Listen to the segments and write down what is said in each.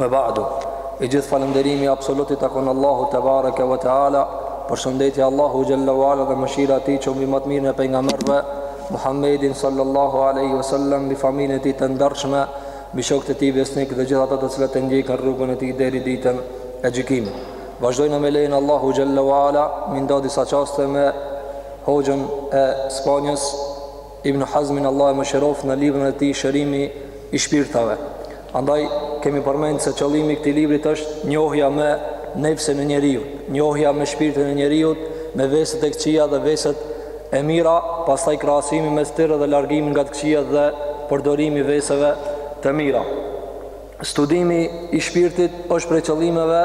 Ve ba'du, i gjithë falënderimi absolut i takon Allahu te bareke ve teala, përshëndetje Allahu xhallahu ala dhe mëshira e tij qoftë mbi më të mirën e pejgamberëve Muhammedin sallallahu alaihi wasallam, mbi familjen e tij të ndershme, mbi shokët e tij besnik dhe gjithë ata të cilët e ndjekën rrugën e tij deri ditën e gjykimit. Vazhdojmë me lejen e Allahu xhallahu ala, me ndo disa çaste me hoxhën e Spanjës Ibn Hazmin Allah e mëshiroftë në librin e tij Shërimi i shpirtave. Andaj kemi përmend se qëllimi i këtij librit është njohja me nefsin e njeriut, njohja me shpirtin e njeriut, me veset e këqija dhe veset e mira, pastaj krahasimi mes tyre dhe largimi nga të këqijat dhe përdorimi i veseve të mira. Studimi i shpirtit është prej qëllimeve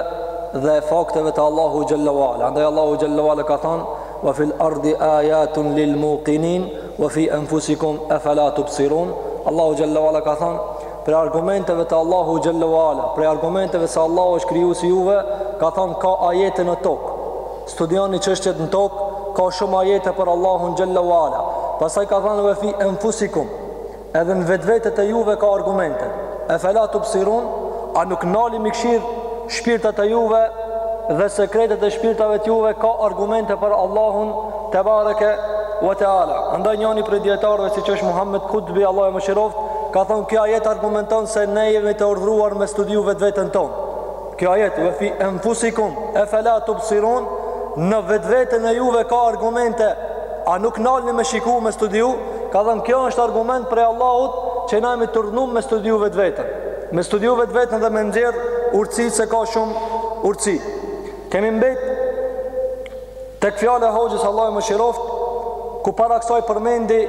dhe fakteve të Allahu xhallahu ala. Andaj Allahu xhallahu ala ka thënë: "Wa fil ardi ayatun lil muqinin wa fi anfusikum afala tubsirun." Allahu xhallahu ala ka thënë: "Prej argumenteve të Allahu xhallahu ala, prej argumenteve se Allahu është krijuesi i juve, ka thënë ka ajete në tokë. Studioni çështjet në tokë, ka shumë ajete për Allahun xhallahu ala." Pastaj ka thënë: "Wa fi anfusikum Edhe në vetvetet e juve ka argumente. E fela tubsirun, a nuk nalni me këqyr shpirtat e juve dhe sekretet e shpirtave të juve ka argumente për Allahun tebareke wa teala. Andaj njani prej dijetarëve siç është Muhammed Kutbi, Allah e mëshiroftë, ka thonë kjo ajet argumenton se ne jemi të urdhruar me studiu vetveten tonë. Kjo ajet, ve fi enfusikum, e fela tubsirun, në vetveten e juve ka argumente, a nuk nalni me shiku, me studiu, ka thënë kjo është argument prej Allahut, që na jemi t'urdhnum me studiu vetveten, me studiu vetveten dhe me nxjerr urtësi, se ka shumë urtësi. Kemi mbet, tek fjala e hoxhës Allah e mëshiroftë, ku para kësaj përmendi,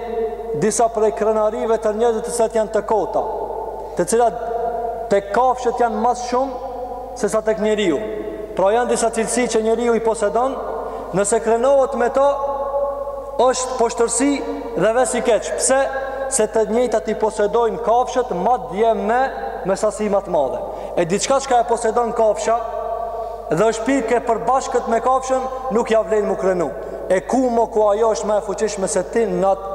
disa prej krenarive të njerëzve të cilat janë të kota, të cilat tek kafshët janë ma shumë se sa tek njeriu. Pra janë disa cilësi që njeriu i posedon, nëse krenohet me to, është poshtërsi dhe ves i keqë. Pse? Se të njëjtat i posedojnë kafshët madje me, me sasi ma të madhe. E diçka çka e posedon kafsha dhe është pikë e përbashkët me kafshën, nuk ja vlen m'u krenu. E kamoli ku ajo është ma e fuqishme se ti në atë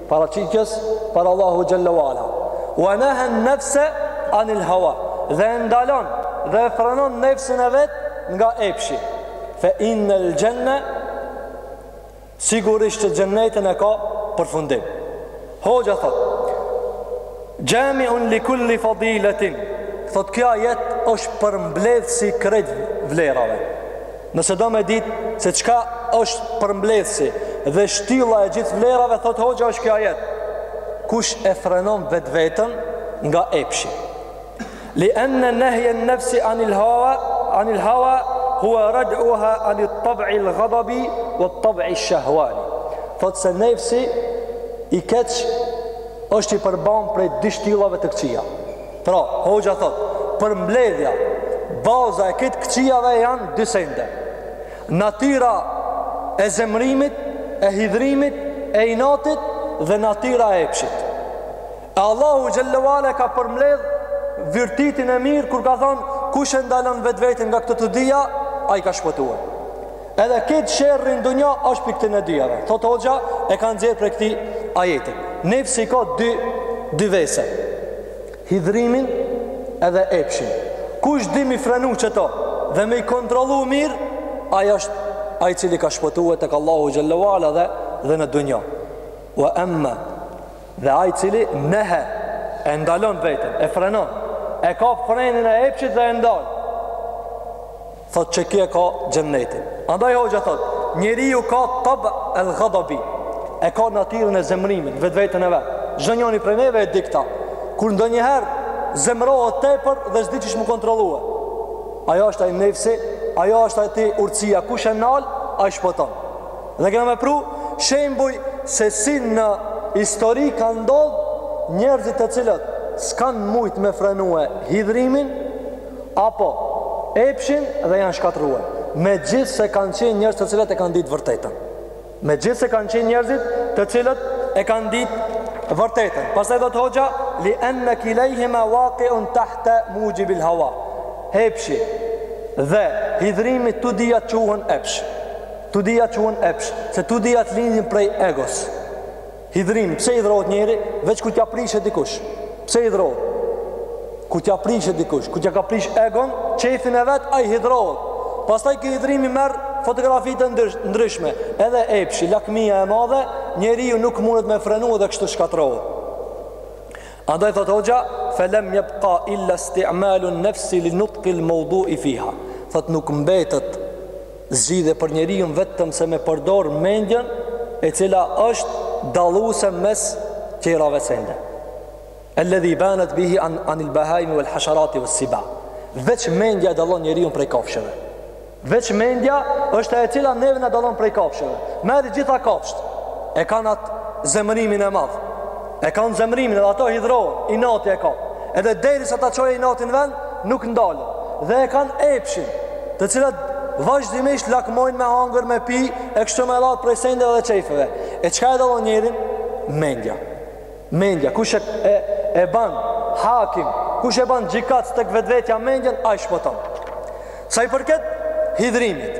paraqitjes para Allahu xhalla wala wa naha an-nafsa anil hawa dhe e ndalon dhe e frenon nefsin e vet nga epshi fa innal janna sigurisht që xhennetin e ka përfundim hoxha thot jami'un li kulli fadilatin thot kjo ajet është përmbledhës i krejt vlerave Nëse do me ditë se çka është përmbledhësi dhe shtylla e gjithë vlerave, thotë hoxha është ky ajet. Kush e frenon vetveten nga epshi. Li enne nehjen nefsi anil hawa, anil hawa, hua rad'uha anil tab'i el gadabi, vet tab'i shehuani. Thotë se nefsi i keq është i përbanë prej dy shtyllave të këqija. Pra, hoxha thot, përmbledhja, baza e krejt këqijave janë dy sende. Natyra e zemrimit, e hidhrimit, e inatit dhe natyra e epshit. E Allahu xhelle ve ala ka përmbledh virtytin e mirë kur ka thonë kush e ndalon vetveten nga këto të dyja, ai ka shpëtuar. Edhe krejt sherri në dunja është prej këtyne dyjave. Thotë hoxha e ka nxjerr prej këtij ajetit. Nefsi ka dy, dy vese. Hidhrimin edhe epshin. Kush di m'i frenu qëto dhe me i kontrollu mirë, ai është ai cili ka shpëtuar tek Allahu xhelle ve ala dhe dhe në dunja. Wa amma Dhe ai i cili nehe e ndalon veten, e frenon, e ka frenin e epshit dhe e ndal. Thot që ky e ka xhennetin. Andaj hoxha thot, njeriu ka tab el ghadabi. E ka natyrën e zemrimit në vetveten e vet. Çdo njëri prej neve e dikta. Kur ndonjëherë zemrohet tepër dhe s'di qysh m'u kontrollue. Ajo është ai nefsi, ajo është aty urtësia kush e nal, ai shpëton. Dhe kena me pru shembuj se si në histori ka ndodh njerëzit të cilët s'kan mujt me frenue hidhrimin apo epshin dhe janë shkatrue. Megjithëse kanë qenë njerëz të cilët e kanë ditë vërtetën. Megjithëse kanë qenë njerëzit të cilët e kanë ditë vërtetën. Pastaj thotë hoxha, li enne kilejhima wakiun tahte muxhibil hawa. Epshi dhe hidhrimi të dyja quhen epsh. Të dyja quhen epsh, se të dyjat lindin prej egos. Hidhrim, pse hidhrohet njeri, veç kur t'ja prish dikush. Pse hidhrohet? Kur t'ja prish dikush, kur t'ja ka prish egon, qejfin e vet, ai hidhrohet. Pastaj ky hidhrimi merr fotografit e ndryshme, edhe epshi, lakmia e madhe, njeriu nuk mundet me frenu edhe kështu shkatrohet. Andaj thot hoxha, felem jebka illa sti'malun nefsi li nutkil maudu i fiha. Thot nuk mbetet Zgjidhje për njeriun vetëm se me përdor mendjen e cila është dalluese mes tjerave sende. Alladhi banat bihi an anil bahaim wal hasharat was siba. Veç mendja e dallon njeriun prej kafshëve. Veç mendja është ajo e cila neve na dallon prej kafshëve. Merri gjitha kafshët. E kanë atë zemërimin e madh. E kanë zemrimin edhe ato hidhrohun, inati e ka. Edhe derisa ta çojë inatin në vend, nuk ndalën. Dhe e kanë epshin, të cilat vazhdimisht lakmojnë me hangër, me pi, e kështu me radhë prej sendeve dhe qejfeve. E çka e dallon njërin? Mendja. Mendja, kush e e, e ban hakim, kush e ban gjykac tek vetvetja mendjen, ai shpoton. Sa i përket hidhrimit,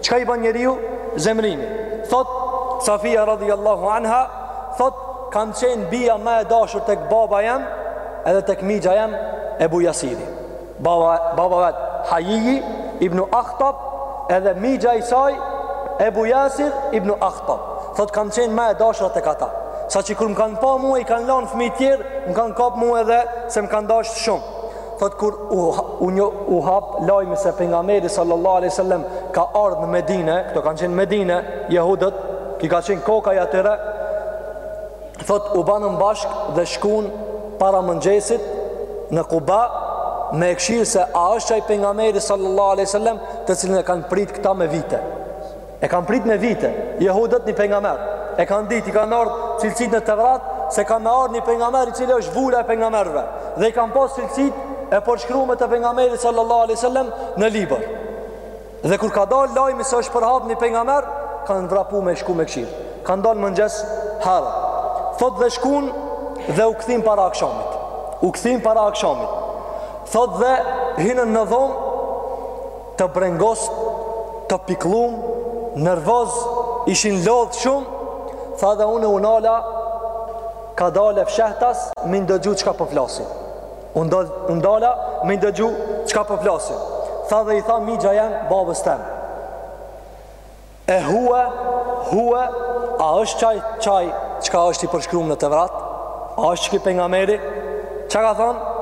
Çka i ban njeriu zemrimi? Thot Safia radhiyallahu anha, thot kam qenë bija ma e dashur tek baba jem edhe tek mixha jem Ebu Jasiri. Baba baba vet Haji ibn Akhtab edhe mixha i saj Ebu Jasir ibn Akhtab. Thot kam qenë ma e dashura tek ata. Sa që kur më kanë pa mua i kanë lanë fëmi tjerë, më kanë kapë mua edhe se më kanë dashtë shumë. Thot kur u, u, u hap lajmi se pengameri sallallahu alaihi wasallam ka ardhë në Medinë, këto kanë qenë në Medinë, jehudët, ky ka qenë koka e atyre, thot u banën bashk dhe shkun para mëngjesit në Kuba me e këshyrë se a është qaj pengameri sallallahu aleyhi sallam të cilin e kanë prit këta me vite E kanë prit me vite, jehudët një pengamer, e kanë ditë, i kanë ardhë cilësit në Tevrat, se ka me ardhë një pengamer i cili është vula e pengamerve, dhe i kanë pasë cilësit e përshkrume të pengamerit sallallahu alai sallam në libër. Dhe kur ka dalë lajmi se është përhap një pengamer, kanë vrapu me shku me këshyrë. Kanë dalë mëngjes herë. Thot dhe shkun dhe u kthyn para akshamit. U kthyn para akshamit. Thot dhe hinën në dhomë, të brengos, të pikllum, nervoz, ishin lodh shumë, tha dhe unë u nala kadale fshehtas me ndëgju çka po flasin. U ndala me ndëgju çka po flasin. Tha dhe i tha mixha jem babës tem. E hue, hue, a është qaj, qaj, çka është i përshkrum në Tevrat? A është qiky pengameri? Ça ka thonë?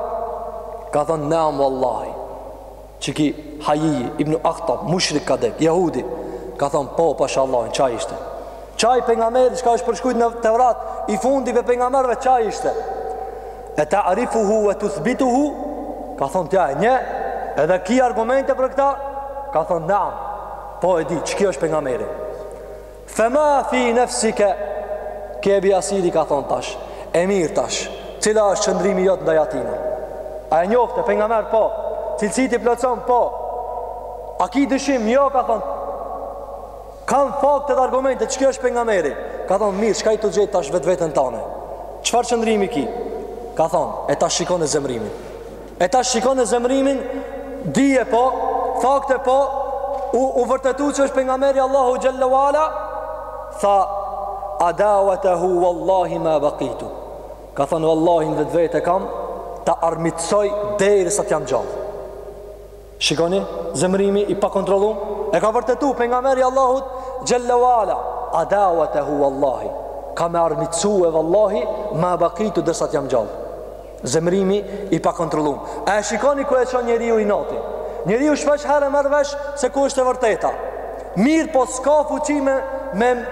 Ka thonë, neam vallahi. Qiky Haji, ibn Akhtab, mushrik ka dek, jahudi. Ka thonë, po, pasha Allahin, qaj ishte? Qaj pengameri, çka është përshkrujt në Tevrat? I fundi i pengamerve, qaj ishte? E ta arifu hu, e të thbitu hu? Ka thonë, ti a e njeh, edhe ki argumente për këta? Ka thonë, neam. Po e di, qiky është pengameri Fe ma fi nefsike Ky Ebu Jasiri ka thonë tash E mirë tash Cili është qëndrimi jot ndaj atina A e njofte pengamer po Cilësit i plotson po A ki dyshim jo ka thonë Kam fakte e argumente qiky është pengameri Ka thonë mirë çka je tu gjetë tash në vetveten tane Çfarë qëndrimi ki Ka thonë e tash shikone zemrimin E tash shikone zemrimin Dije po Fakte po U, u vërtetu që është pejgamer i Allahut xhelle ue ala Tha Adawatehu Wallahi ma bakitu Ka thonë Wallahi në vetvete e kam Ta armiqsoj Derisa të jam gjallë Shikoni, zemrimi i pa kontrolu, e ka vërtetu pejgamer i Allahut xhelle ue ala, adawatehu vallahi, kam me armiqsue vallahi, ma bakitu derisa t'jam gjallë. Zemrimi i pa kontrolu. A e shikoni ku e çon njeriun inoti? Njeriu shpeshherë e merr vesh se ku është e vërteta. Mirëpo s'ka fuqi me,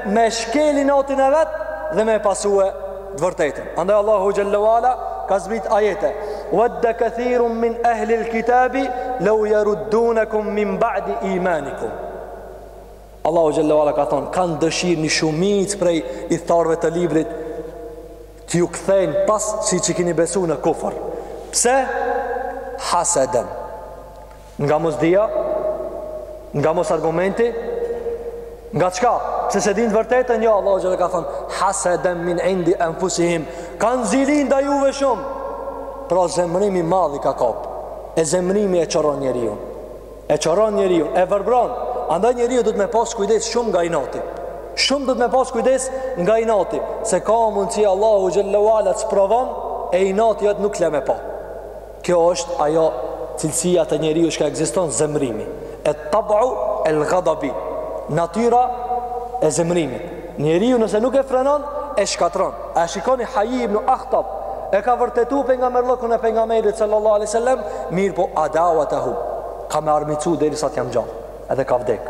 me shkel inotin e vet dhe me e pasue të vërtetën. Andaj Allahu xhelle ue ala ka zbrit ajete. Wadda kathirun min ahli al-kitabi law yaruddunakum min ba'di imanikum. Allahu xhelle ue ala ka thon kanë dëshirë një shumicë prej ithtarëve të librit të ju kthejnë pasi që kini besu në kufër. Pse? Haseden. Nga mosdija, nga mos argumenti, nga çka? Se se din të vërtetën, jo, Allahu xhelle ka thonë, haseden min indi enfusihim, kanë zili ndaj juve shumë, pra zemrimi i madh i ka kap, e zemrimi e qorron njeriun, e qorron njeriun, e vërbron, andaj njeriu duhet me pasë kujdes shumë nga inati, shumë duhet me pasë kujdes nga inati, se ka mundësi Allahu xhelle ue ala të sprovon, e inati atë nuk le me pa. Kjo është ajo cilësia te njeriu çka ekziston zemërimi. E tab'u el ghadabi. Natyra e zemërimit. Njeriu nëse nuk e frenon e shkatron. A e shikoni Haji ibn Akhtab e ka vërtetu pejgamberllëkun e pejgamberit sallallahu alaihi wasallam, mirëpo adawatahu. Kam me armiqsu derisa të jam gjallë, edhe ka vdek.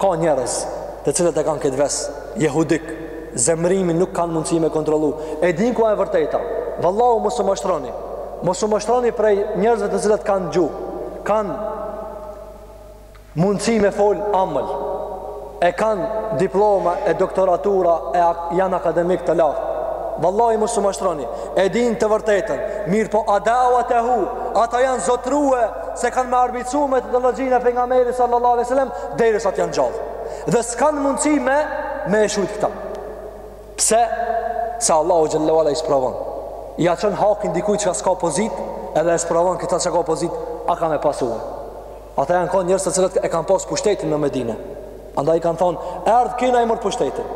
Ka njerëz të cilët e kanë këtë ves jehudik, zemërimin nuk kanë mundësi me kontrollu. E din ku a e vërteta. Vallahi mos u mashtroni. Mos u mashtroni prej njerëzve të cilët kanë gjuhë, kanë mundësi me fol amël. E kanë diploma e doktoratura e janë akademik të lartë. Vallahi mos u mashtroni. E din të vërtetën. Mirëpo adawatehu, ata janë zotrue se kanë me armiqsu metodologjinë e pejgamerit sallallahu alaihi wasallam derisa të janë gjallë dhe s'kanë mundësi me me e shujtë këta pse se Allahu xhelle ue ala i sprovon ia çon hakin dikujt çka s'ka pozit edhe e sprovon këta që ka pozit a ka me pasu ata janë konë njerëz të cilët e kanë pas pushtetin në Medine andaj kanë thonë erdh ky na i merr pushtetin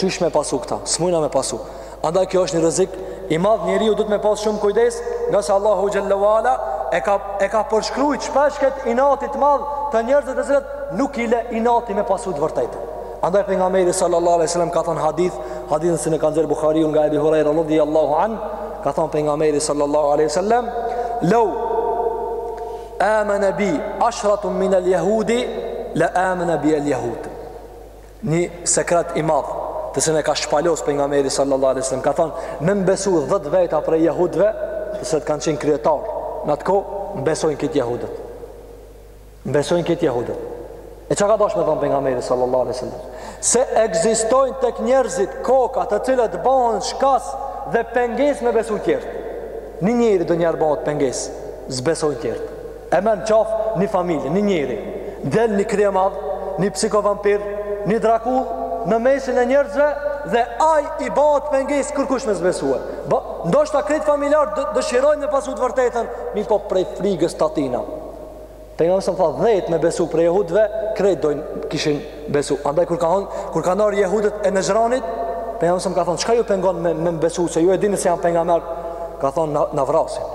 qysh me pasu këta s'mujna me pasu Andaj kjo është një rrezik i madh, njeriu duhet me pas shumë kujdes, nga se Allahu xhallahu ala e ka e ka përshkruajt shpesh këtë inat të madh të njerëzve të cilët nuk i le inati me pasu të vërtetën. Andaj pejgamberi sallallahu alaihi wasallam ka thënë hadith, hadithin që e ka nxjerr Buhariu nga Abi Huraira radhiyallahu an, ka thënë pejgamberi sallallahu alaihi wasallam, "Law amana bi ashratun min al-yahudi la amana bi al-yahud." Një sekret i madh, të cilin e ka shpalos pejgamberi sallallahu alaihi wasallam, ka thënë, "Me m'besu 10 veta prej jehudëve, të cilët kanë qenë kryetar. Në atë kohë m'besojnë krejt jehudët. M'besojnë krejt jehudët. E çka ka dash me thonë pejgamberi sallallahu alaihi wasallam? Se ekzistojnë tek njerëzit koka të cilat bëhen shkas dhe pengesë me besu tjerët. Një njeri ndonjëherë bëhet pengesë, s'besojnë tjerët. E merr në qafë një familje, një njeri, del një kryemadh, një psikovampir, një drakull në mesin e njerëzve dhe ai i bëhet pengesë kërkush mos me besu. Po, ndoshta krejt familjarët dëshirojnë me pasu të vërtetën, mirëpo prej frigës t'atina. Pejgamberi alejhi selam tha dhjetë me besu prej jehudve, krejt do kishin besu. Andaj kur ka, hon, kur kanë ardhë jehudët e Nexhranit, pejgamberi alejhi selam ka thonë, çka ju pengon me m'besu, se ju e dini se jam pejgamber, kanë thonë, na, na vrasin.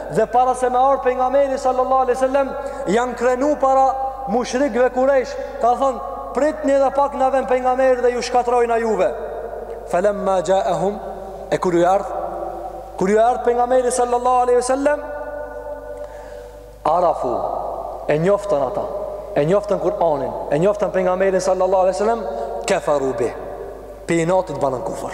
dhe para se me ardhë pejgamberi sallallahu alai sallam janë krenu para mushrikve kurejsh kanë thonë pritni edhe pak na vjen pejgamberi dhe ju shkatërrojna juve felemma xhaehum e kur ju ardhë kur ju ardhë pejgamberi sallallahu alai sallam arafu e njoftën ata e njoftën Kur'anin e njoftën pejgamberin sallallahu alai sallam kefaru bih prej inatit banën kufër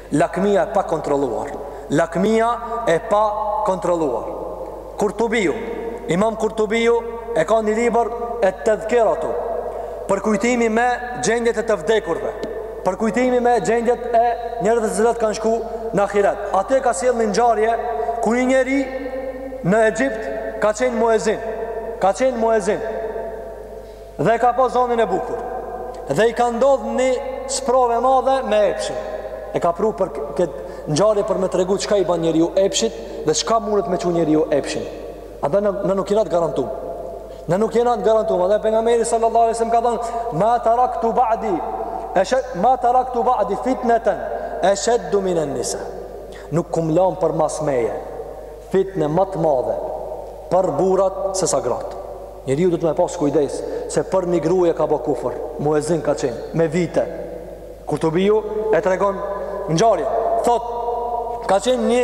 Lakmia e pakontrolluar. Lakmia e pakontrolluar. Kurtubiu, Imam Kurtubiu e ka një libër e tedhkeratu, përkujtimi me gjendjet e të vdekurve, përkujtimi me gjendjet e njerëzve të cilët kanë shku në ahiret. Aty ka sjell një ngjarje ku një njeri në Egjipt ka qenë muezin, ka qenë muezin, Dhe e ka pas zonin e bukur Dhe i ka ndodh një sprovë e madhe me epshin E ka pru për këtë ngjarje për me tregu Çka i ban njeriu epshit Dhe çka mundet me çu njeriun epshi Andaj na, na nuk jena të garantum Na nuk jena të garantum Andaj pejgamberi sallallahu alesem ka thonë Ma terektu ba'di Eshed, ma terektu ba'di fitneten Esheddu minen nisa Nuk kam lan përmas meje Fitne ma t'madhe Për burrat sesa gratë Njeriu duhet me pas kujdes se për një gruje ka bë kufër, muezin ka qenë me vite. Kurtubiu e tregon ngjarjen. Thot ka qenë një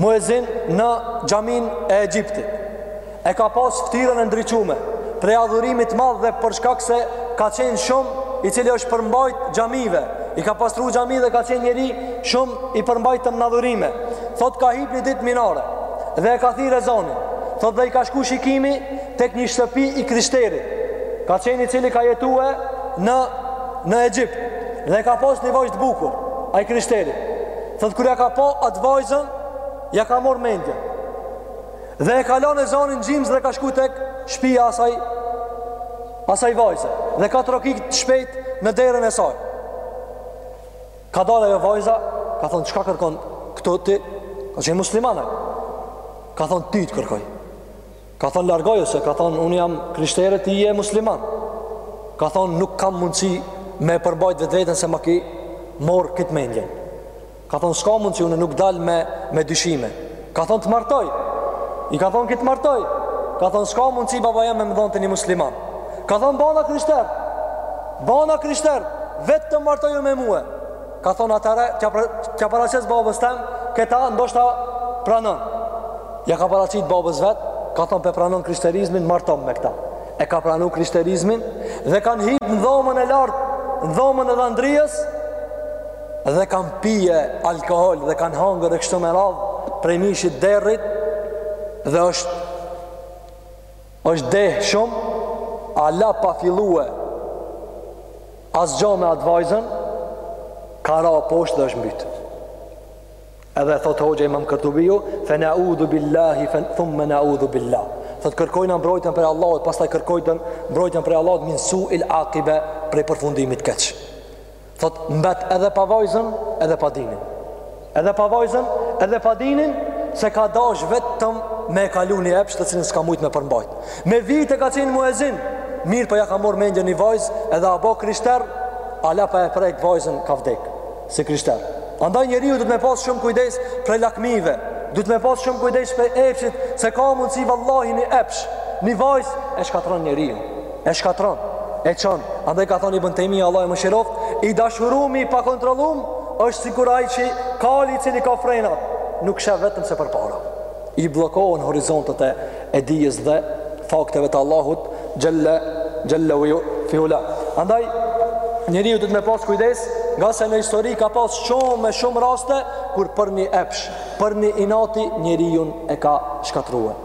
muezin në xhamin e Egjiptit. E ka pas ftyrën e ndriçume prej adhurimit të madh dhe për shkak se ka qenë shumë i cili është përmbajt xhamive. I ka pastru xhamitë dhe ka qenë njeri shumë i përmbajtëm në adhurime. Thot ka hip një ditë n'minare. dhe e ka thirr ezanin thot dhe i ka shku shikimi tek një shtëpi, i krishter ka qenë i cili ka jetue në, në Egjipt dhe ka pas një vajzë të bukur ai i krishteri thot kur ja ka pa atë vajzën ja ka marr mendjen dhe e ka lan ezanin gjymës dhe ka shku tek shpia e saj asaj vajze dhe ka trokit shpejt në derën e saj Ka dalë ajo vajza, ka thonë, çka kërkon këtu ti? Ka qenë musliman ai. Ka thonë, ty të kërkoj. Ka thonë, largoju se, ka thonë, unë jam krishtere, ti je musliman. Ka thonë, nuk kam mundësi me përmbajt vetveten se ma ki marrë ti mendjen. Ka thonë, s'ka mundësi, unë nuk dalë me, me dyshime. Ka thonë të martoj I ka thonë ki t'martoj Ka thonë s'ka mundësi baba jem me m'dhon te një musliman Ka thonë bahna krishter Bahna krishter Veç ti martohu me mue Ka thonë atëherë Ja, pra, ja paraqes babës tem Këta ndoshta pranon Ja ka paraqit babës vetë Ka thonë po e pranon krishterizmin Martohen me këta E ka pranu krishterizmin Dhe kanë hip në dhomën e lartë Në dhomën e dhandrisë dhe kanë pi alkohol dhe kanë hangër e kështu me radhë prej mishit të derrit dhe është, është deh shumë hala pa fillue asgjo me atë vajzën ka ra poshtë dhe është mbyt edhe thot hoxha imam Kurtubiu fe neudhu billahi thumme neudhu billah thot kërkojna mbrojtjen prej Allahut pastaj kërkojna mbrojtjen prej Allahut min su'il akibe prej përfundimit të keq Thot mbet edhe pa vajzën, edhe pa dinin. Edhe pa vajzën, edhe pa dinin se ka dash vetëm me e kalu një epsh të cilin s'ka mujt me përmbajt. Me vite ka qenë muezin, mirëpo ja ka marr mendjen një vajzë edhe a bo krishter, hala pa e prek vajzën ka vdek, si krishter. Andaj njeriu duhet me pas shumë kujdes prej lakmive, duhet me pas shumë kujdes prej epshit, se ka mundësi vallahi një epsh, një vajzë e shkatrron njeriun. e shkatrron, e çon. Andaj ka thënë Ibn Tejmije Allahu e mëshiroft, i dashurumi i pakontrollum është sikur ai kali i cili ka frenat, nuk sheh vetëm se përpara. I bllokohen horizontet e, e dijes dhe fakteve të Allahut xhelle fi ula. Andaj njeriu duhet me pas kujdes, ngase në histori ka pas shumë me shumë raste kur për një epsh, për një inat njeriun e ka shkatrrue.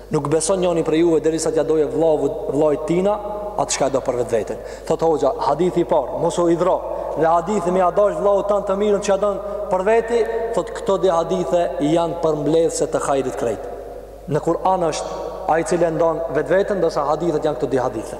Nuk beson njëri prej juve derisa t'ia dojë vllavut, vllait tina, atë çka do për vetveten. Thotë hoxha, hadithi i parë, mos u hidhro. Dhe hadithi me ia dash vllavut tand të mirën çka don për veti, thot këto dy hadithe janë përmbledhëse të hajrit krejt. Në Kur'an është ai i cili e ndon vetveten, ndërsa hadithet janë këto dy hadithe.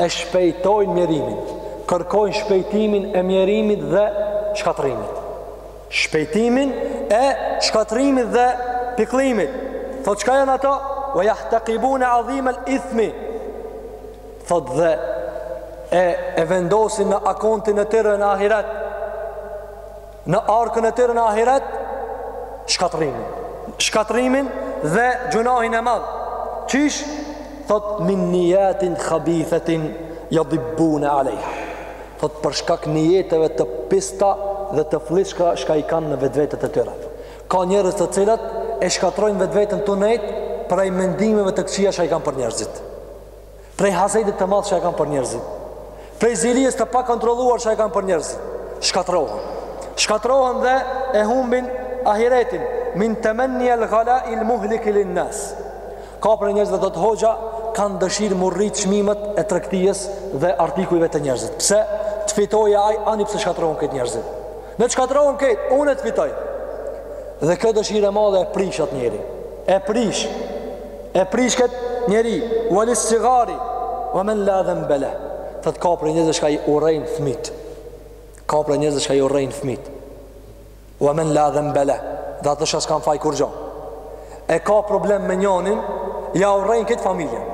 E shpejtojnë mjerimin, kërkojnë shpejtimin e mjerimit dhe shkatrimit. Shpejtimin e shkatrimit dhe pikllimit. Thot çka janë ato? Wa yahtaqibuna adhim al-ithmi. Thot dhe e e vendosin në akontin e tyre në ahiret në arkën e tyre në ahiret shkatrrimin shkatrrimin dhe gjunahin e madh qysh thot min nijetin khabithetin ja'dibbune alejha thot për shkak nijeteve të pista dhe të flliqta çka i kanë në vetvetet e tyre ka njerëz të cilat e shkatrrojnë vetveten tu nejt prej mendimeve të këqija çka i kanë për njerëzit prej hasedit të madh çka e kanë për njerëzit, prej zilies të pakontrolluar çka e kanë për njerëzit, shkatrrohen. Shkatrrohen dhe e humbin ahiretin, min temenni el galai el muhliki lin nas. Ka prej njerëzve thotë hoxha, kanë dëshirë m'u rritë çmimet e tregtisë dhe artikujve të njerëzit. Pse, të fitojë ai, ani pse shkatrrohen krejt njerëzit. Në shkatrrohen krejt, unë të fitoj. Dhe kjo dëshirë e madhe e prish at njeri. E prish E prish këtë njeri Wa lis-sigari Wa men la dhenbe leh Thotë ka prej njerëzve çka i urrejnë fmit Ka prej njerëzve çka i urrejnë fmit Wa men la dhenbe leh Dhe ata çka s'kan faj kurgjo E ka problem me njonin Ja urren krejt familjen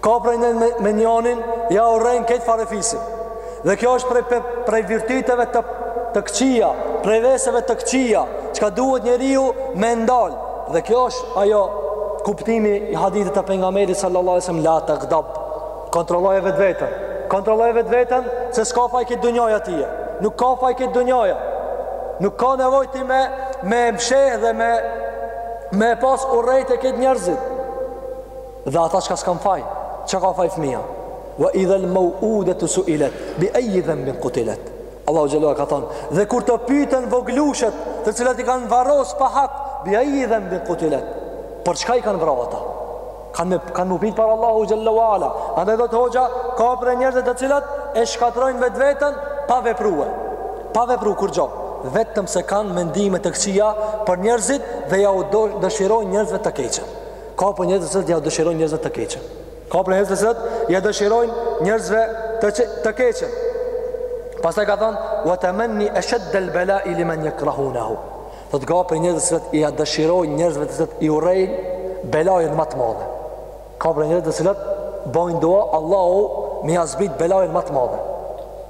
Ka problem me, me njonin, ja urren krejt farefisin. Dhe kjo është prej, prej virtyteve të, të këqija, prej veseve të këqija, çka duhet njeriu me ndalë. Dhe kjo është ajo kuptimi i hadithit të pejgamberit sallallahu alejhi ve selem, la tagdab, kontrolloje vetveten, kontrolloje vetveten, se s'ka faj krejt dunjoja tye, nuk ka faj krejt dunjoja, nuk ka nevojë ti me, me msheh dhe me, me pas urrejtje krejt njerëzit, Dhe ata çka s'kan faj, çka ka faj fëmija? Wa idha al-maw'udatu su'ilat bi ayyi dhanbin qutilat. Allahu xhele xhelaluhu ka thënë, dhe kur të pyeten voglushet, të cilat i kanë varros pa hak, bi ayyi dhanbin qutilat. Për çka i kanë vrarë ata? Kan me, kanë m'u pyt para Allahu xhele ve ala. Andaj thotë hoxha ka prej njerëzve të cilat e shkatrrojnë vetveten pa vepruar. Pa vepruar kurgjo, vetëm se kanë mendime të këqija për njerëzit dhe ja u dëshirojnë njerëzve të keqen. Ka prej njerëzve të cilët ja dëshirojnë njerëzve të keqen. Ka prej njerëzve të cilët ja dëshirojnë njerëzve të, të keqen. Pastaj ka thonë: "Wa tamanni ashad al-bala'i liman yakrahunahu." Thotë ka prej njerëzve të cilët ja dëshirojnë njerëzve të cilët i urrejnë belajën ma të madhe. Ka prej njerëzve të cilët bojnë dua Allahu me ia zbrit belajën ma të madhe.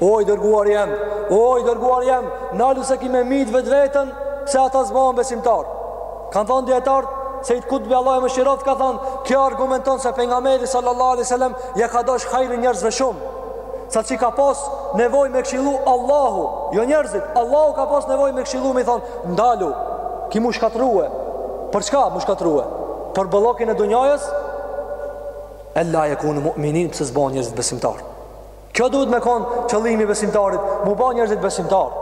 O i dërguar jem, o i dërguar jem, nalu se ki me mitë vetveten, pse ata s'bohen besimtar. Kanë thonë dijetarët, Sejid Kutbi Allahu e mëshiroft, ka thonë, kjo argumenton se pejgamberi sallallahu alai sallam, ja ka dosh hajrin njerëzve shumë. Sa që ka pas nevoj me kshillu Allahu, jo njerëzit, Allahu ka pas nevoj me kshillu, m'i thonë, ndalu, ki m'u shkatrrue, për çka m'u shkatrrue? Për bollëkin e dunjajës, ella jekunu mu'minin, pse s'bohen njerëzit besimtarë. Kjo duhet me kon qëllimi i besimtarit, m'u ba njerëzit besimtar.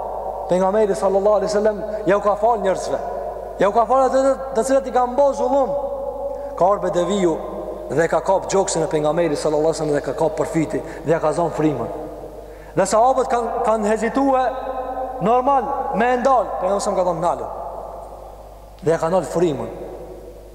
Pejgamberi sallallahu alai sallam, ja u ka fal njerëzve. Ja u ka fal atë të, të cilët i kanë bo zullum. Ka ardh bedeviu dhe ka kap gjoksin e pejgamberit sallallahu alai sallam dhe ka kap për fiti dhe ja ka zonë frimën. Dhe sahabët kanë kan hezitue normal me e ndal, pejgamberi alai sallam ka thonë nalë. Dhe ja ka nalë frimën.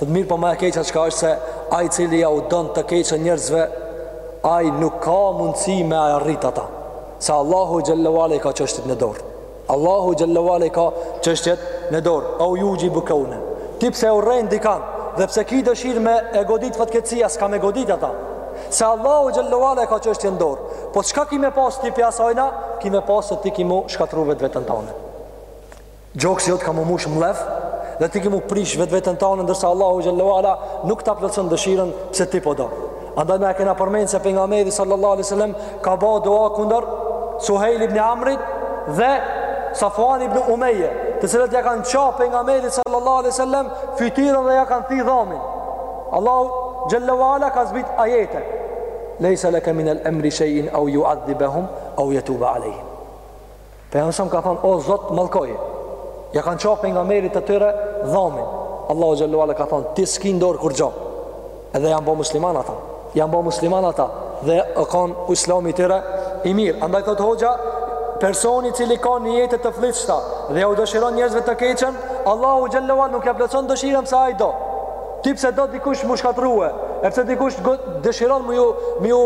Mirëpo ma e keqja çka është se ai i cili ja u don të keqen njerëzve, ai nuk ka mundësi me e arrit ata. Se Allahu xhelle ue ala i ka çështjet në dorë. Allahu xhelle ue ala i ka çështjet në dorë. Au yuji bukauna. Ti pse e urren dikan dhe pse ki dëshirë me e godit fatkeqësia, s'ka me godit ata. Se Allahu xhelle ue ala i ka çështjet në dorë. Po çka ki me pas ti pi asajna, ki me pas se ti ki m'u shkatrru vetveten tane. Gjoksi jot ka m'u mush mllef dhe ti ki m'u prish vetveten tane ndërsa Allahu xhelle ue ala nuk ta plotson dëshirën pse ti po do. Andaj më e kena përmend se pejgamberi sallallahu alaihi wasallam ka ba dua kundër Suhejl ibn Amrit dhe Safuan ibn Umeje, të cilët ja kanë ça pejgamberit sallallahu alai sallam, fytyrën dhe ja kanë thi dhamin. Allahu xhelle ue ala ka zbit ajete. Lejse leke minel emri shejun au juadhibehum au jetube alejhim. Pejgamberi alai sallam ka thonë o Zot mallkoje. Ja kanë ça pejgamberit të tyre dhamin. Allahu xhelle ue ala ka thonë ti s'ki n'dorë kurgjo. Edhe janë bo musliman ata. Janë bo musliman ata dhe o kon islami i tyre i mirë. Andaj thot hoxha personi i cili ka nijete të flliqta dhe ja u dëshiron njerëzve të keqen, Allahu xhelle ue ala nuk ja plotson dëshirën pse ai do. Ti pse do dikush m'u shkatrrue? E pse dikush dëshiron më ju më ju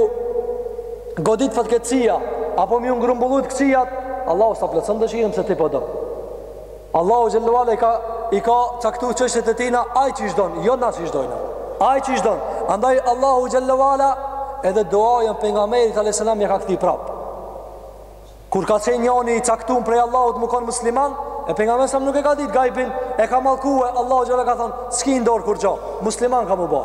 godit fatkeqësia apo m'ju grumbullu të këqijat, Allahu s'ta plotson dëshirën se ti po do. Allahu xhelle ue ala i ka i ka caktuar çështjet e tina ai qysh don, jo na qysh dojna. Ai qysh don. Andaj Allahu xhelle ue ala edhe duajan pejgamberit alayhis salam ja ka kthi prap. Kur ka qenë njani i caktun prej Allahut me kon musliman, e pejgamberi salam nuk e ka ditë gajbin, e ka mallkue, Allahu xhelle ue ala ka thon, "S'ki n'dor kurgjo, musliman ka m'u ba."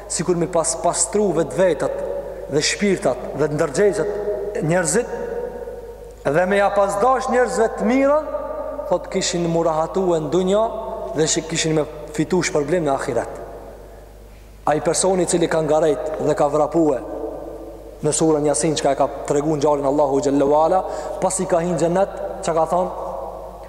Sikur mi pas pastru vetvetat dhe shpirtat dhe ndërgjegjet njerëzit dhe me ja pas dash njerëzve të mirën, thot kishin m'u rahatue në dunja dhe kishin me fitu shpërblim në ahiret. Ai personi i cili ka ngarejt dhe ka vrapue në surën Jasin çka e ka tregu ngjarjen Allahu xhelle ue ala, pasi ka hi n'xhenet çka ka thonë,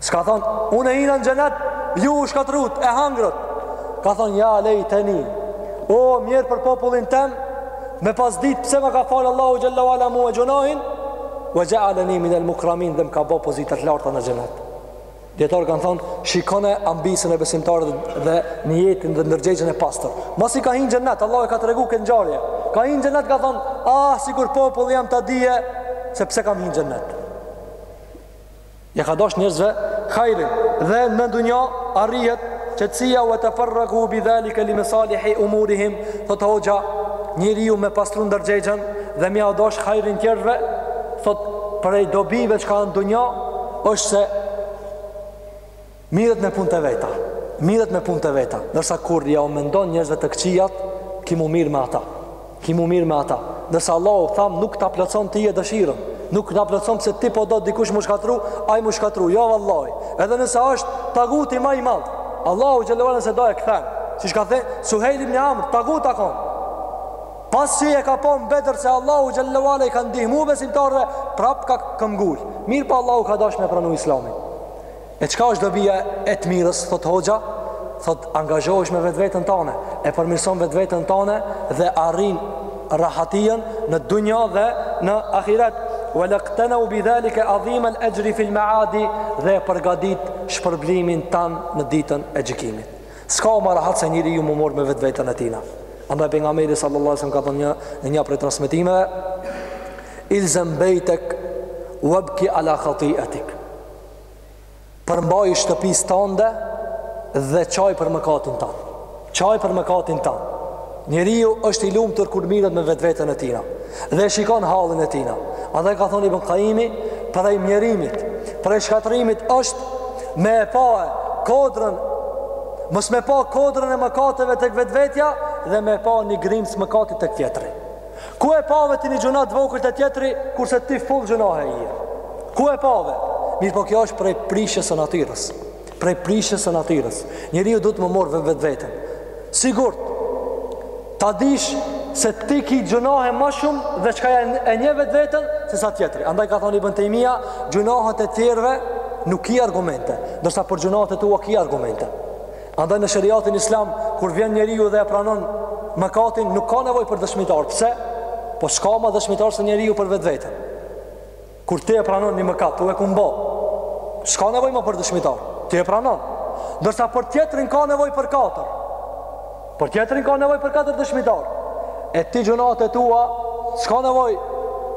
S'ka thon, unë hina në xhenet, ju u shkatrrut e hangrët. Ka thon ja lejteni. O mjerë për popullin tëm, me pas ditë pse më ka fal Allahu xhelle ue ala mue gjynahin, wa ja'alani min al-mukramin dhe më ka bë pozita të larta në xhenet. Dijetarët kanë thonë, shikone ambicien e besimtarit dhe nijetin dhe ndërgjegjën e pastër. Masi ka hi n'xhenet, Allahu e ka tregu këtë ngjarje. Ka hi n'xhenet, ka thonë, ah, sikur populli jem ta dije, se pse kam hi n'xhenet. Ja ka dash njerëzve hajrin dhe në dunja arrihet qetësia wa tafarraghu bi dhalika li masalihi umurihim thot hoxha njeriu me pastru ndërgjegjen dhe me ja dash hajrin tjerve thot prej dobive që ka në dunja është se Mirret me punët e veta, mirret me punët e veta, ndërsa kur ja u mendon njerëzve të këqijat, ki mu mirë me ata. Ki mu mirë me ata. Ndërsa Allahu thamë nuk ta plotëson tye dëshirën. Nuk ta plotëson pse ti po do dikush m'u shkatrru, ai m'u shkatrru. Jo vallahi. Edhe nëse është taguti ma i madh, Allahu xhelle ue ala nëse do e kthen. Siç ka thënë Suhejl ibn Amr, tagut a kon. Pasi që e ka pa në Bedr se Allahu xhelle ue ala i ka ndihmu besimtarve, prap ka këmbëngul. Mirëpo Allahu ka dash me pranu islamin. E çka është dobija e të mirës, thot hoxha, thot angazhohesh me vetveten tane, e përmirëson vetveten tane dhe arrin rahatien në dunja dhe në ahiret. Wa laqtanaw bi dhalika adhima al ajri fil maadi dhe përgatit shpërblimin tan në ditën e gjykimit. S'ka ma rahat se njeriu m'u marr me vetveten e tina. Andaj pejgamberi sallallahu alajhi wasallam ka thënë në një prej transmetimeve Ilzam baytak wabki ala khati'atik përmbaju shtëpisë tënde dhe qaj për mëkatin tan. Qaj për mëkatin tan. Njeriu është i lumtur kur mirret me vetveten e tina dhe e shikon hallin e tina. Andaj ka thonë Ibn Kajjimi, prej mjerimit, prej shkatërrimit është me e pa e kodrën, mos me pa kodrën e mëkateve tek vetvetja dhe me pa një grimcë mëkatit tek tjetri. Ku e pave ti një gjynah të vogël te tjetri, kurse ti full gjynahe je? Ku e pave? Mirëpo kjo është prej prishjes së natyrës. Prej prishjes së natyrës. Njeriu duhet me u marrë me vetveten. Sigurt, ta dish se ti ki gjynahe ma shumë dhe çka e njeh vetveten, sesa tjetri. Andaj ka thonë Ibën Tejmija, gjynahet e tjerëve nuk ki argumente, ndërsa për gjynahet e tua ki argumente. Andaj në sheriatin islam, kur vjen njeriu dhe e pranon mëkatin, nuk ka nevojë për dëshmitar. Pse? Po s'ka ma dëshmitar se njeriu për vetveten. Kur ti e pranon një mëkat, thue e kum bo. S'ka nevojë ma për dëshmitar? Ti e pranon. Ndërsa për tjetrin ka nevojë për katër. Për tjetrin ka nevojë për katër dëshmitarë. E ti gjynahet e tua, s'ka nevojë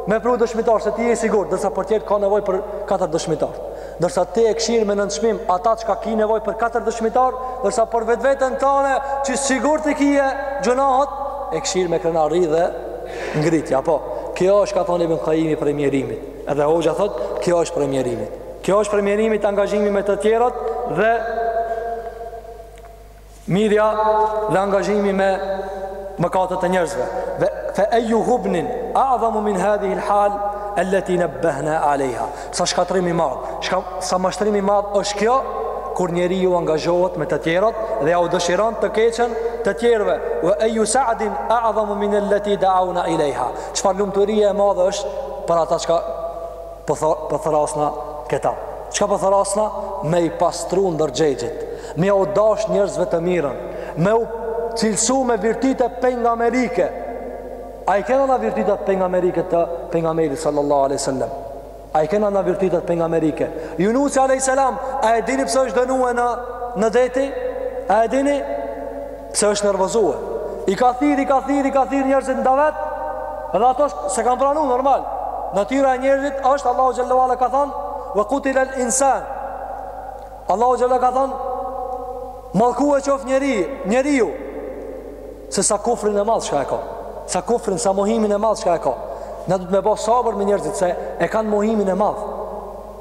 me pru dëshmitar, se ti je i sigurt. Ndërsa për tjetrin ka nevojë për katër dëshmitarë. Ndërsa ti e kshyr me nënçmim ata çka ki nevojë për katër dëshmitarë, ndërsa për vetveten tane që sigurt i ki gjynahet, e kshyr me krenari dhe ngritja. Po, kjo është ka thonë Ibën Kajimi prej mjerimit. Edhe hoxha thotë, kjo është prej mjerimit. Kjo është prej mjerimit angazhimi me të tjerët dhe Marrja dhe angazhimi me mëkatet e njerëzve. Fe ejju gubnin, a adhamu min hadhihil hal, el-leti nebbehna alejha. Sa shkatërrim i madh, shka, sa mashtrim i madh është kjo, kur njeriu angazhohet me të tjerët dhe jau dëshiron të keqen të tjerëve. Ve ejju saadin, a adhamu min el-leti deauna ilejha. Çfarë lumturie e madhe është për ata çka Po thrasna këta. Çka po thrasna? Me i pastru ndërgjegjet, me jau dash njerëzve të mirën, me u cilësu me virtyte pejgamberike. A i kena na virtytat pejgamberike të pejgamberit sallallahu alaihi wasallam? A i kena na virtytat pejgamberike? Junusi alaihi salam, a e dini pse është dënue në, në deti? A e dini? Pse është nervozue. I ka thirrë, i ka thirrë, i ka thirrë njerëzit në davet, edhe ato s'e kanë pranu, normal. Natyra e njerëzit është, Allahu Gjellewala ka thonë, kutilel insan. Allahu Gjellewala ka thonë, mallkue qoftë njeri, njeriu, se sa kufrin e madh çka e ka. Sa kufrin, sa mohimin e madh çka e ka. Na duhet me bo sabër me njerëzit, se e kanë mohimin e madh.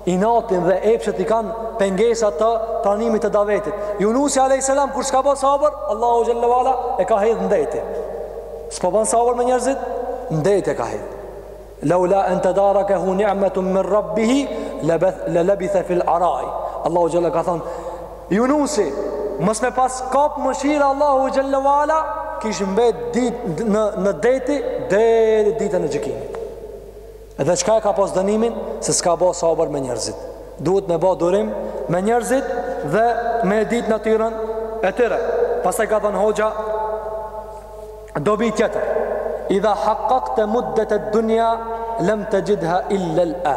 inatin dhe epshet i kanë pengesa të pranimit të davetit. Junusi a.s. kur s'ka ba sabër, Allahu Gjellewala e ka hedhë n'deti. S'po ban sabër me njerëzit, n'deti e ka hedhë. Laula en tedarakehu ni'metun min rabbihi, le lebithe fil araj. Allahu Gjellewala ka thonë, Junusi, mos me pas kap mëshira Allahu Gjellewala, kish mbet dit, në, në deti, deri ditën e gjykimit. Edhe qka e ka pas dënimin se s'ka bo sabër me njerëzit. Duhet me bo durim me njerëzit dhe me e dit natyren e tyre. Pasaj ka dhënë hoxha dobi tjetër. Idha haqqaqte muddete dunja lem texhidha illel e.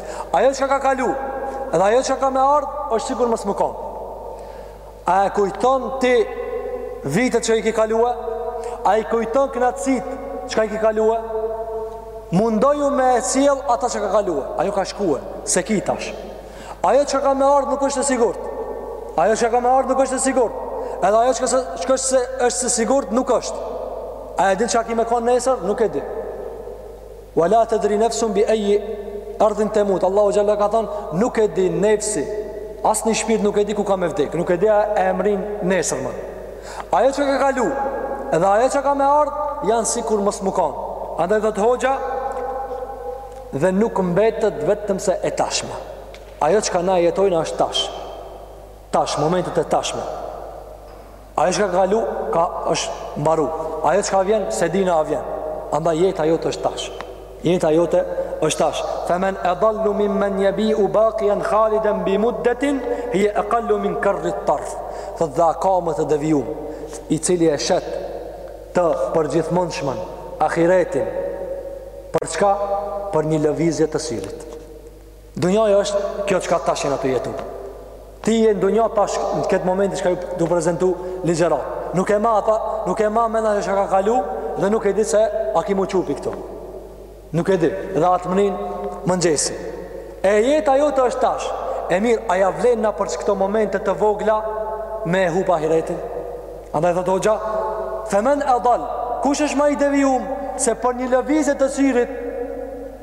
Ajo çka ka kalu Edhe ajo çka ka me ardh është sikur mos me konë A e kujton ti Vitet çka i ki kalue A i kujton knaqësitë Çka i ki kalue Mundoju me e sjell ata çka ka kalue Ajo ka shkue S'e ki tash Ajo çka ka me ardh nuk është e sigurt Ajo çka ka me ardh nuk është e sigurt Edhe ajo çka është se, është se sigurt nuk është A e din çka ki me konë nesër Nuk e di Wa la tadri nafsun bi ay ardhin tamut. Allahu xhelle ka thon, nuk e di nefsi, asnjë shpirt nuk e di ku ka me vdek, nuk e di e mrrin nesërmen. Ajo që ka kalu, edhe ajo që ka me ardh, janë sikur mos me konë. Andaj thot hoxha, dhe nuk mbetet vetëm se e tashme. Ajo çka na e jetojmë është tash. Tash, momentet e tashme. Ajo që ka kalu, ka është mbaru. Ajo çka vjen, s'e dina a vjen. Andaj jeta jote është tash. Jeta jote është tash. Femen edallu mimmen jebiu bakijen khaliden bi muddetin, hije ekallu min kerrit tarf. Thot dhe a ka më të devijum, i cili e shet të përgjithmonshmen, ahiretin, për çka? Për një lëvizje të syrit. Dunjaja është kjo çka tash jena tu jetu. Ti je në dunja tash në këtë moment çka je tu prezentu ligjërata. Nuk e ma ata, nuk e ma menja çka ka kalu dhe nuk e di se a ki m'u çu pi këtu. Nuk e di. Dhe a të mrrin mëngjesi. E jeta jote është tash. E mirë, a ja vlen na për këto momente të vogla me e hup ahiretin? Andaj thotë hoxha, femen edal, kush është ma i devijum se për një lëvizje të syrit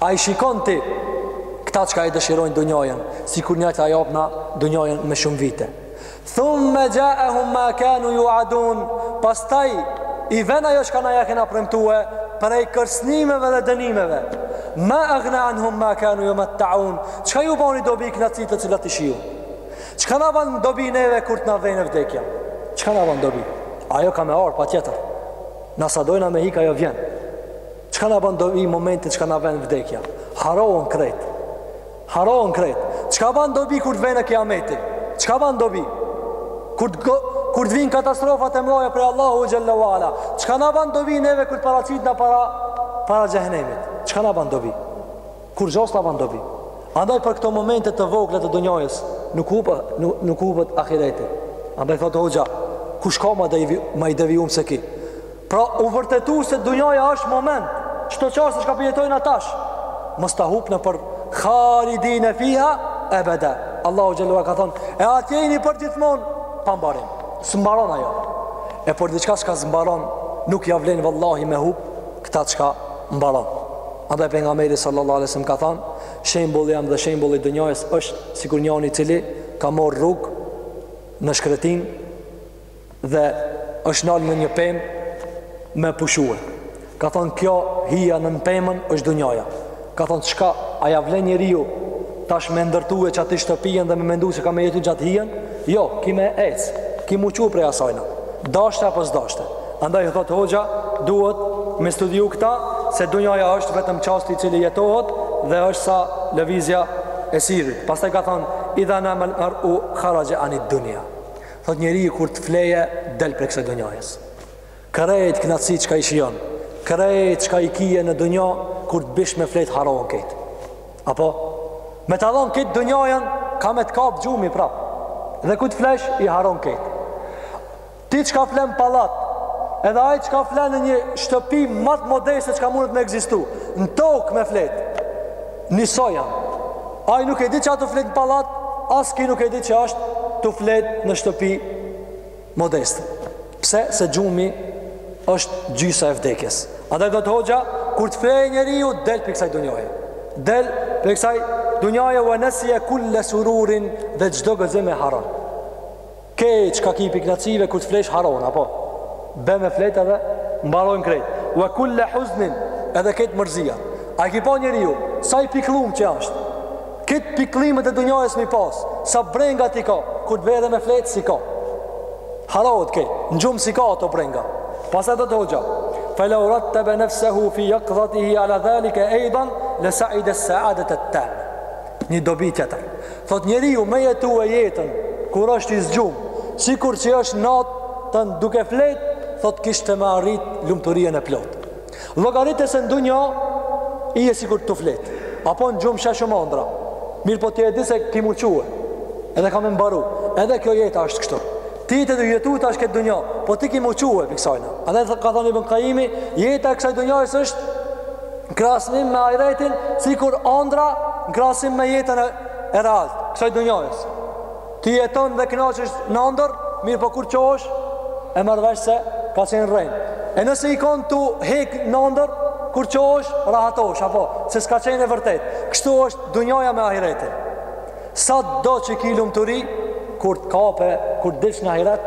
A i shikon ti këta çka e dëshirojnë dunjajën, sikur ja jepna dunjajën me shumë vite. Thumme xhaehum ma kanu juadun, pastaj i vjen ajo çka na ja kena premtue, prej kërcnimeve dhe dënimeve. Ma agna anhum ma kanu jumettaun, çka ju boni dobi knaqsitë të cilat i shiju? Çka na ban dobi neve kur të na vjen vdekja? Çka na ban dobi? Ajo ka me ardh patjetër. Na sa dojna me hik ajo vjen. Çka na ban dobi momentin çka na vjen vdekja? Harrohen krejt. Harrohen krejt. Çka ban dobi kur të vjen kijameti? Çka ban dobi? Kur të kur të vijnë katastrofat e mëdha prej Allahu xhelle ue ala. Çka na ban dobi neve kur të paraqitna para para xhehenemit? Çka na ban dobi? Kur gjo s'ta ban dobi. Andaj për këto momente të vogla të dunjajës nuk hupa nuk, nuk hupet ahireti. Andaj thotë hoxha, kush ka ma devi ma i devijum se ki? Pra u vërtetu se dunjaja është moment. Çdo çast çka përjetojna tash, mos ta hupna për khalidine fiha ebeda. Allahu xhallahu ka thonë, e atje jeni për gjithmonë pa mbarim. S'mbaron ajo. E për diçka çka s'mbaron, nuk ja vlen vallahi me hup këta çka mbaron. Andaj pejgamberi sallallahu alajhi wasallam ka thanë, shembulli jem dhe shembulli i dunjajës është sikur njoni i cili ka marr rrugë në shkretin dhe është nal në një pemë me pushue. Ka thanë kjo hija nën pemën është dunjaja. Ka thonë çka a ja vlen njeriu tash me ndërtue qaty shtëpijen dhe me mendu se ka me jetu gjatë hien? Jo, ki me ec, ki m'u çu prej asajna. Dashte apo s'dashte. Andaj thotë hoxha, duhet me studiu këta se dunjaja është vetëm çasti i cili jetohet dhe është sa lëvizja e sirit. Pastaj ka thonë, idha namel meru kharaxhe anid dunia. Thotë njeriu kur të fleje del prej kësaj dunjajës. Krejt knatësi çka i shijon, krejt çka i kije në dunjo, kur të bish me flet harron krejt. Apo, me ta dhon krejt dunjajën, ka me të kapë gjumi prap. Dhe kur të flesh, i harron krejt. Ti çka fle n'pallat, edhe ai çka flen në një shtëpi ma modeste çka mundet me egzistu, në tokë me flet, njëjsoj janë. Ai nuk e di që asht tu flet në pallat, as ki nuk e di që ashtë tu flet në shtëpi Modest. Pse se gjumi është gjysa e vdekjes. Andaj thotë hoxha, kur të flejë njeriu, del prej kësaj dunjaje. Del prej kësaj dunjaje, ue nesije kulle sururin dhe çdo gëzim e harron. Krejt çka ki prej knaqsive, kur të flesh harron, apo? Bje me flejt edhe, mbarojnë krejt. Ue kulle huznin edhe krejt mërzia. A e ki pa njeriu, sa i pikllum që ashtë. Krejt pikllimet e dunjajës mi pas, sa brengat i ka, kur të bje me fletë s'i ka. Harrohet krejt, në gjumë s'i ka ato brenga. Pastaj thotë hoxha, fe lau rattebe nefsehu fi jakëdhatihi ala dhalike ejdan, le saide seadete tem Një dobi tjetër. Thot njeriu me jetue jetën, kur është i zgjumë, sikur që është natën duke fletë, thot kishte me arrit lumturien e plotë. Llogarite se n'dunja je sikur tu flet. Apo në gjumë sheh shumë andra. Mirëpo ti e di se ki m'u çue. Edhe ka me mbaru. Edhe kjo jeta është kështu. Ti je tu jetu tash n'këtë dunja. Po ti ki m'u çue pi ksajna. Andaj ka thanë Ibn Kajimi, jeta e kësaj dunjajës është në krahasim me ahiretin, sikur andra në krahasim me jetën e, e ralt. Kësaj dunjajës. Ti jeton dhe kënaqesh në andërr, mirëpo kur çohësh e marr vesh se ka qenë rrenë. E nëse je kon tu hek në andërr, kur çohësh rahatosh apo se s'ka qenë e vërtetë. Kështu është dunjaja me ahiretin. Sado që ki lumturi, kur të kape, kur delsh në ahiret,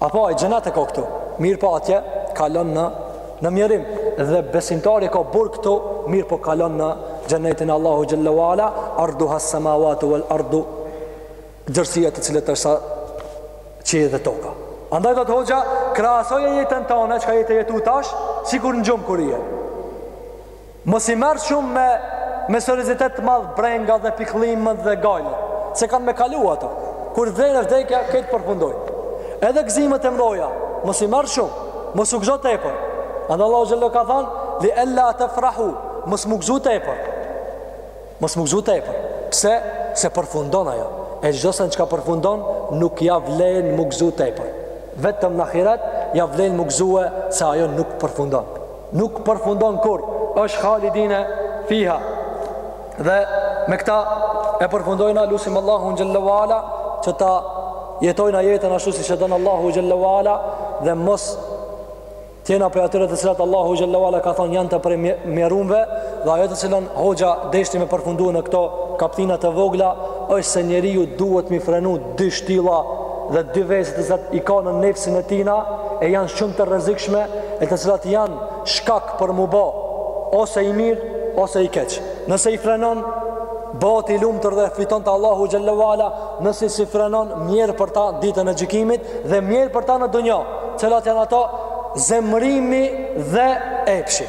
Apo ai xhenetin e ka këtu. Mirëpo atje kalon në në mjerim dhe besimtari e ka burg këtu, mirëpo kalon në xhenetin e Allahut xhel-le ue ala, arduhas samawatu wal ardu. Gjërësia të cilit është sa qielli dhe toka. Andaj thotë hoxha krahasoje jetën tonë, çka je te jetu tash, sikur në gjumë kur je. Mos i merr shumë me me seriozitet të madh brengat dhe pikëllimet dhe gajlet, se kanë me kalu ato. Kur vjen vdekja, krejt përfundojnë. Edhe gëzimet e mloja, mos i merr shumë, mos u gëzo tepër. Andaj Allahu xhel-le ue ala ka thanë, li ella tefrahu, mos m'u gëzu tepër. Mos m'u gëzu tepër. Pse? Se përfundon ajo. E çdo send çka përfundon, nuk ja vlen m'u gëzu tepër. Vetëm në ahiret ja vlen m'u gëzue se ajo nuk përfundon. nuk përfundon kurrë, është khalidine fiha. Dhe me këtë e përfundojna lusim Allahun xhel-le ue ala që ta jetojna jetën ashtu siç e don Allahu xhel-le ue ala dhe mos t'jena prej atyre të cilët Allahu xhel-le ue ala ka thonë janë prej të mjerumve dhe ajo të cilën hoxha deshti me përfundu në këto kaptina të vogla është se njeriu duhet m'i frenu dy shtylla dhe dy vese të cilat i ka në nefsin e tina e janë shumë të rrezikshme e të cilat janë shkak për m'u bo ose i mirë ose i keq nëse i frenon bëhet i lumtur dhe fiton te Allahu xhel-le ue ala nëse s'i frenon mjerë për ta ditën e gjykimit dhe mjerë për ta në dunja cilat janë ato zemërimi dhe epshi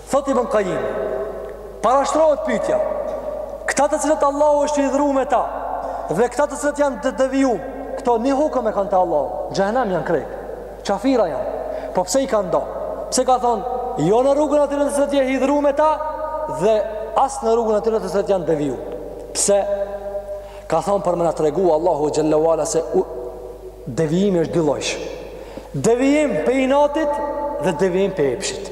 Thotë Ibën Kajim, parashtrohet pyetja, këta të cilët Allahu është hidhëru me ta, dhe këta të cilët janë devijum, këto një hukëm e kanë te Allahu, xhehenem janë krejt, qafira janë, po pse i ka nda, pse ka thonë, jo në rrugën atyre të cilët je hidhëru me ta, dhe as në rrugën atyre të cilët janë deviju, pse ka thonë për me na tregu Allahu xhel-le ue ala se u, devijimi është dy llojsh, devijim pej inatit dhe devijim pej epshit,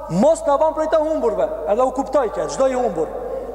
Mos na ban prej të humburve, edhe u kuptojke, çdo i humbur.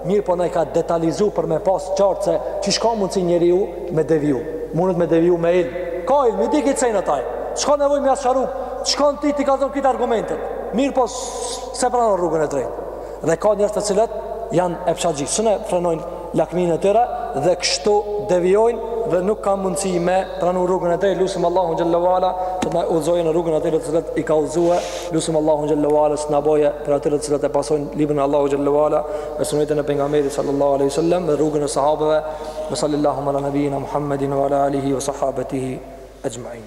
Mirëpo na i ka detalizu për me pas qartë se që çka mund njeriu me deviju. Mundet me deviju me ilm. Ka ilm, i di ki cejnë taj. S'ka nevojë me jasë sharuk, çka në ti t'i kallzon krejt argumentet. Mirëpo s'e pranon rrugën e drejtë. Dhe ka njerëz të cilët janë epshaxhi. Se nuk e frenojnë lakminë e tyre dhe kështu devijojnë dhe nuk ka mundësi me pranu rrugën e tij lusim Allahun xhallahu ala të na udhëzojë në rrugën e atyre të cilët i ka udhëzuar lusim Allahun xhallahu ala të na bëjë prej atyre të cilët e pasojnë librin e Allahut xhallahu ala e sunetin e pejgamberit sallallahu alaihi wasallam dhe rrugën e sahabëve wa sallallahu ala nabina muhammedin wa ala alihi wa sahabatihi ajma'in